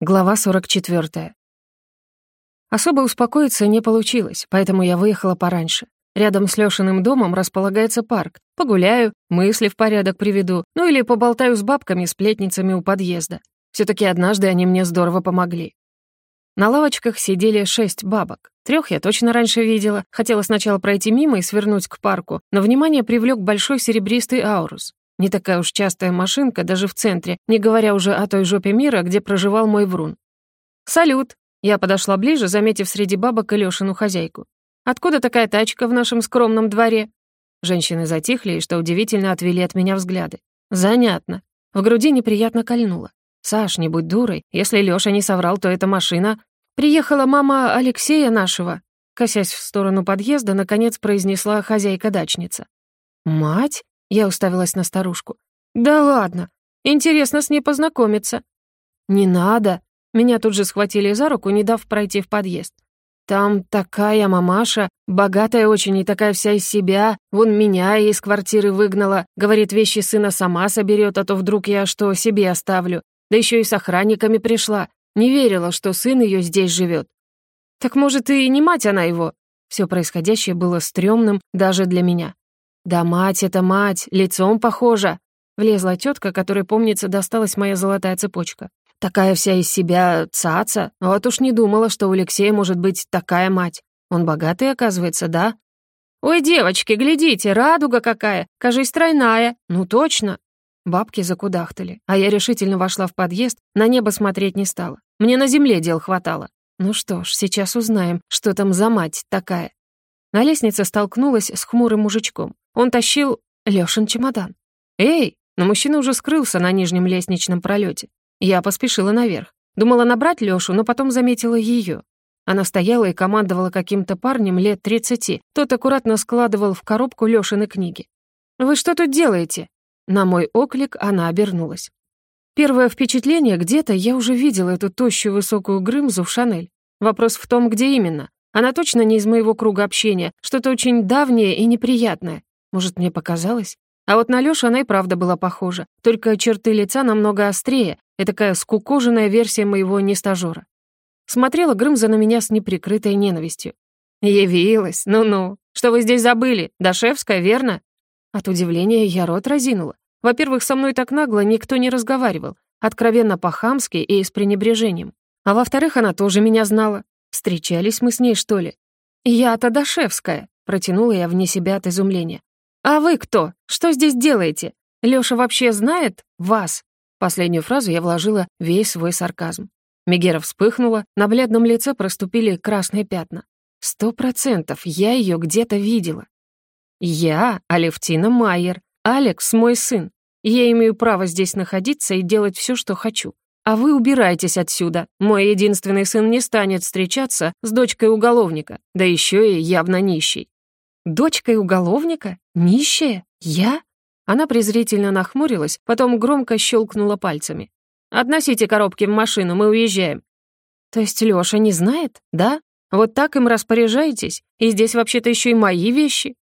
Глава 44. Особо успокоиться не получилось, поэтому я выехала пораньше. Рядом с Лёшиным домом располагается парк. Погуляю, мысли в порядок приведу, ну или поболтаю с бабками-сплетницами у подъезда. все таки однажды они мне здорово помогли. На лавочках сидели шесть бабок. Трех я точно раньше видела. Хотела сначала пройти мимо и свернуть к парку, но внимание привлек большой серебристый аурус. Не такая уж частая машинка даже в центре, не говоря уже о той жопе мира, где проживал мой врун. «Салют!» Я подошла ближе, заметив среди бабок Илёшину хозяйку. «Откуда такая тачка в нашем скромном дворе?» Женщины затихли и, что удивительно, отвели от меня взгляды. «Занятно». В груди неприятно кольнуло. «Саш, не будь дурой. Если Лёша не соврал, то эта машина...» «Приехала мама Алексея нашего», косясь в сторону подъезда, наконец произнесла хозяйка-дачница. «Мать?» Я уставилась на старушку. «Да ладно! Интересно с ней познакомиться». «Не надо!» Меня тут же схватили за руку, не дав пройти в подъезд. «Там такая мамаша, богатая очень и такая вся из себя. Вон меня из квартиры выгнала. Говорит, вещи сына сама соберет, а то вдруг я что себе оставлю. Да еще и с охранниками пришла. Не верила, что сын ее здесь живет. Так может, и не мать она его?» Все происходящее было стрёмным даже для меня. «Да мать это мать, лицом похожа!» Влезла тетка, которой, помнится, досталась моя золотая цепочка. Такая вся из себя цаца. Вот уж не думала, что у Алексея может быть такая мать. Он богатый, оказывается, да? «Ой, девочки, глядите, радуга какая! Кажись, тройная! Ну точно!» Бабки закудахтали, а я решительно вошла в подъезд, на небо смотреть не стала. Мне на земле дел хватало. Ну что ж, сейчас узнаем, что там за мать такая. На лестнице столкнулась с хмурым мужичком. Он тащил Лёшин чемодан. «Эй!» Но мужчина уже скрылся на нижнем лестничном пролете. Я поспешила наверх. Думала набрать Лёшу, но потом заметила её. Она стояла и командовала каким-то парнем лет тридцати. Тот аккуратно складывал в коробку Лёшины книги. «Вы что тут делаете?» На мой оклик она обернулась. Первое впечатление, где-то я уже видела эту тощую высокую Грымзу в Шанель. Вопрос в том, где именно. Она точно не из моего круга общения, что-то очень давнее и неприятное. Может, мне показалось? А вот на Лёшу она и правда была похожа, только черты лица намного острее, и такая скукоженная версия моего нестажёра. Смотрела Грымза на меня с неприкрытой ненавистью. «Явилась, ну-ну. Что вы здесь забыли? Дашевская, верно?» От удивления я рот разинула. Во-первых, со мной так нагло никто не разговаривал, откровенно по-хамски и с пренебрежением. А во-вторых, она тоже меня знала. Встречались мы с ней, что ли? «Я-то Дашевская», — протянула я вне себя от изумления. «А вы кто? Что здесь делаете? Лёша вообще знает вас?» Последнюю фразу я вложила весь свой сарказм. Мегера вспыхнула, на бледном лице проступили красные пятна. «Сто процентов, я её где-то видела». «Я Алевтина Майер, Алекс мой сын. Я имею право здесь находиться и делать всё, что хочу. А вы убирайтесь отсюда. Мой единственный сын не станет встречаться с дочкой уголовника, да ещё и явно нищей». «Дочкой уголовника? Нищая? Я?» Она презрительно нахмурилась, потом громко щелкнула пальцами. «Относите коробки в машину, мы уезжаем». «То есть Лёша не знает, да? Вот так им распоряжаетесь? И здесь вообще-то еще и мои вещи?»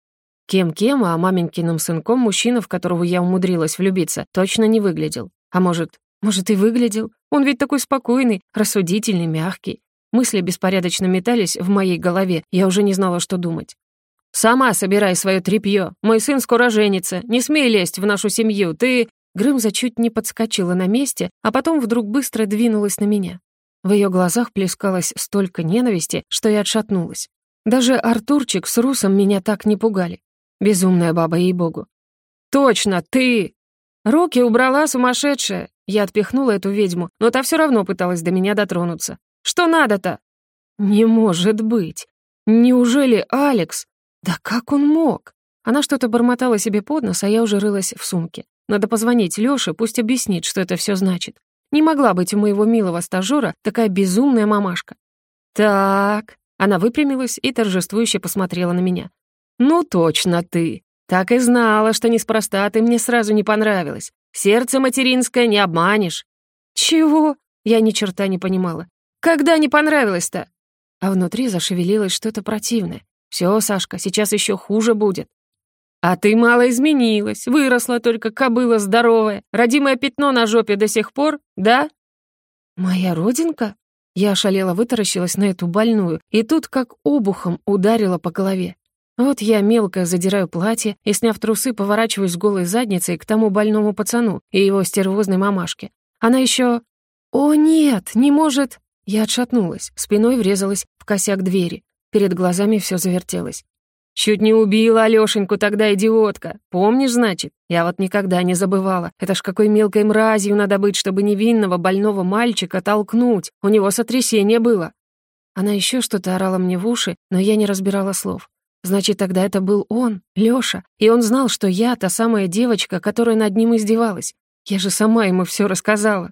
Кем-кем, а маменькиным сынком мужчина, в которого я умудрилась влюбиться, точно не выглядел. А может, может и выглядел? Он ведь такой спокойный, рассудительный, мягкий. Мысли беспорядочно метались в моей голове, я уже не знала, что думать. «Сама собирай свое тряпье. Мой сын скоро женится. Не смей лезть в нашу семью. Ты...» Грымза чуть не подскочила на месте, а потом вдруг быстро двинулась на меня. В ее глазах плескалось столько ненависти, что я отшатнулась. Даже Артурчик с Русом меня так не пугали. Безумная баба, ей-богу. «Точно, ты!» «Руки убрала сумасшедшая!» Я отпихнула эту ведьму, но та все равно пыталась до меня дотронуться. «Что надо-то?» «Не может быть! Неужели Алекс?» Да как он мог? Она что-то бормотала себе под нос, а я уже рылась в сумке. Надо позвонить Лёше, пусть объяснит, что это все значит. Не могла быть у моего милого стажёра такая безумная мамашка. «Так...» Она выпрямилась и торжествующе посмотрела на меня. «Ну точно ты. Так и знала, что неспроста ты мне сразу не понравилась. Сердце материнское не обманешь». «Чего?» Я ни черта не понимала. «Когда не понравилось-то?» А внутри зашевелилось что-то противное. Все, Сашка, сейчас еще хуже будет. А ты мало изменилась, выросла только кобыла здоровая, родимое пятно на жопе до сих пор, да? Моя родинка? Я ошалела вытаращилась на эту больную, и тут как обухом ударила по голове. Вот я мелко задираю платье и, сняв трусы, поворачиваюсь голой задницей к тому больному пацану и его стервозной мамашке. Она еще... «О, нет, не может...» Я отшатнулась, спиной врезалась в косяк двери. Перед глазами все завертелось. «Чуть не убила Алёшеньку тогда, идиотка. Помнишь, значит? Я вот никогда не забывала. Это ж какой мелкой мразью надо быть, чтобы невинного больного мальчика толкнуть. У него сотрясение было». Она еще что-то орала мне в уши, но я не разбирала слов. Значит, тогда это был он, Лёша, и он знал, что я та самая девочка, которая над ним издевалась. Я же сама ему все рассказала.